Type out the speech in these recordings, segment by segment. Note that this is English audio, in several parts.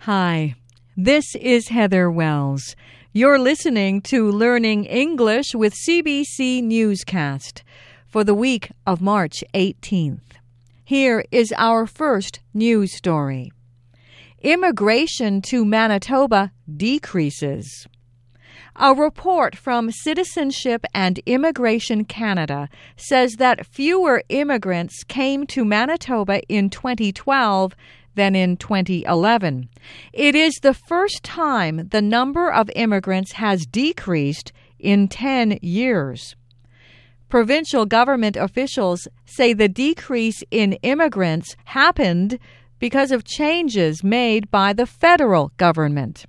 Hi, this is Heather Wells. You're listening to Learning English with CBC Newscast for the week of March 18th. Here is our first news story Immigration to Manitoba decreases. A report from Citizenship and Immigration Canada says that fewer immigrants came to Manitoba in 2012 than in 2011. It is the first time the number of immigrants has decreased in 10 years. Provincial government officials say the decrease in immigrants happened because of changes made by the federal government.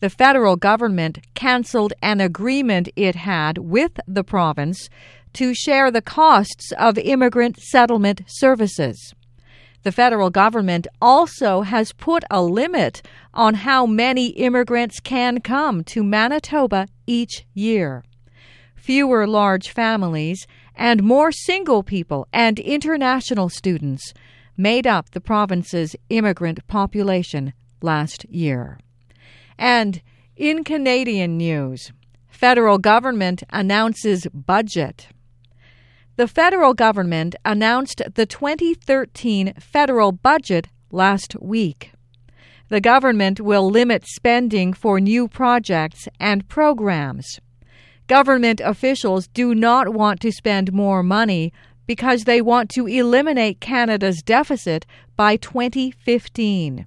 The federal government canceled an agreement it had with the province to share the costs of immigrant settlement services. The federal government also has put a limit on how many immigrants can come to Manitoba each year. Fewer large families and more single people and international students made up the province's immigrant population last year. And in Canadian news, federal government announces budget the federal government announced the 2013 federal budget last week. The government will limit spending for new projects and programs. Government officials do not want to spend more money because they want to eliminate Canada's deficit by 2015.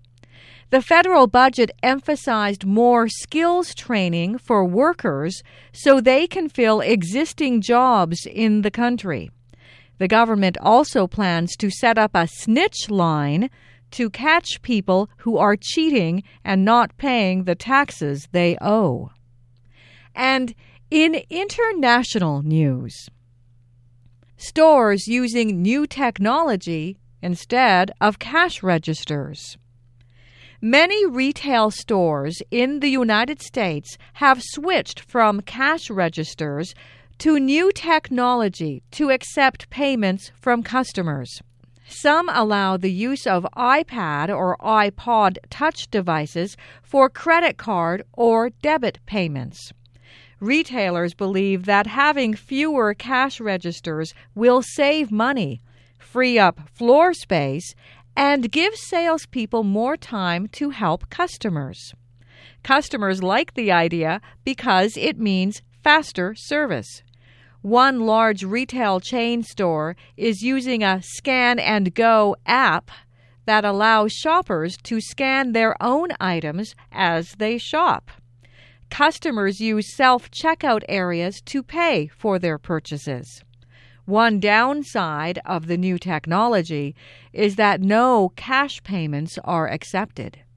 The federal budget emphasized more skills training for workers so they can fill existing jobs in the country. The government also plans to set up a snitch line to catch people who are cheating and not paying the taxes they owe. And in international news, stores using new technology instead of cash registers. Many retail stores in the United States have switched from cash registers to new technology to accept payments from customers. Some allow the use of iPad or iPod touch devices for credit card or debit payments. Retailers believe that having fewer cash registers will save money, free up floor space, and give salespeople more time to help customers. Customers like the idea because it means faster service. One large retail chain store is using a scan and go app that allows shoppers to scan their own items as they shop. Customers use self checkout areas to pay for their purchases. One downside of the new technology is that no cash payments are accepted.